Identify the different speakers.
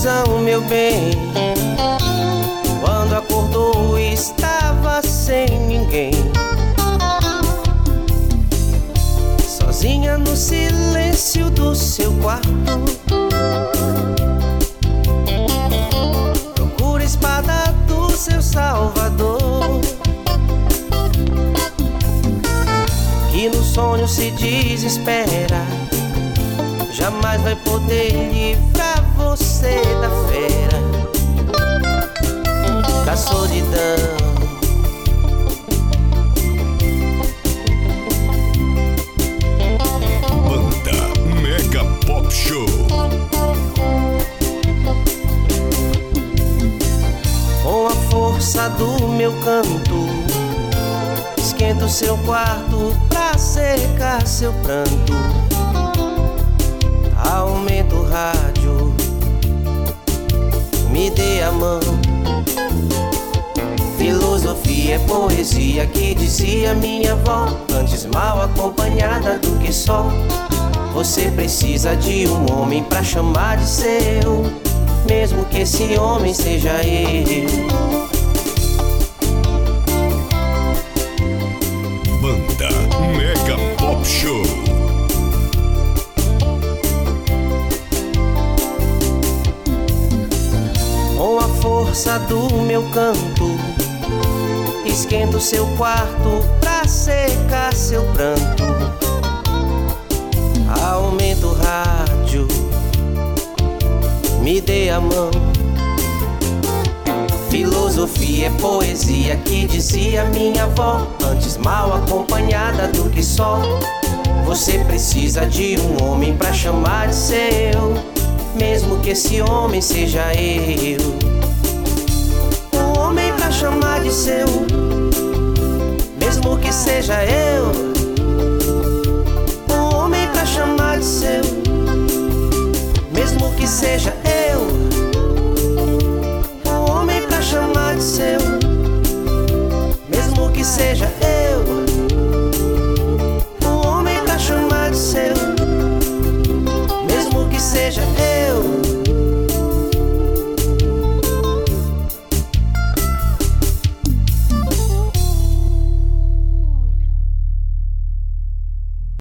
Speaker 1: Desilusão, meu bem. Quando acordou, estava sem ninguém. Sozinha no silêncio do seu quarto. Procura a espada do seu salvador. Que no sonho se desespera. Jamais vai poder livrar força do meu canto, esquenta o seu quarto pra secar seu pranto. Aumenta o rádio, me dê a mão. Filosofia é poesia que dizia minha avó. Antes mal acompanhada do que só. Você precisa de um homem pra chamar de seu. Mesmo que esse homem seja eu.
Speaker 2: Show.
Speaker 1: Com a força do meu canto, esquenta o seu quarto pra secar seu pranto. Aumenta o rádio, me dê a mão. Filosofia é poesia que dizia minha avó. Antes mal acompanhada do que só. Você precisa de um homem pra chamar de seu. Mesmo que esse homem seja eu. Um homem pra chamar de seu. Mesmo que seja eu.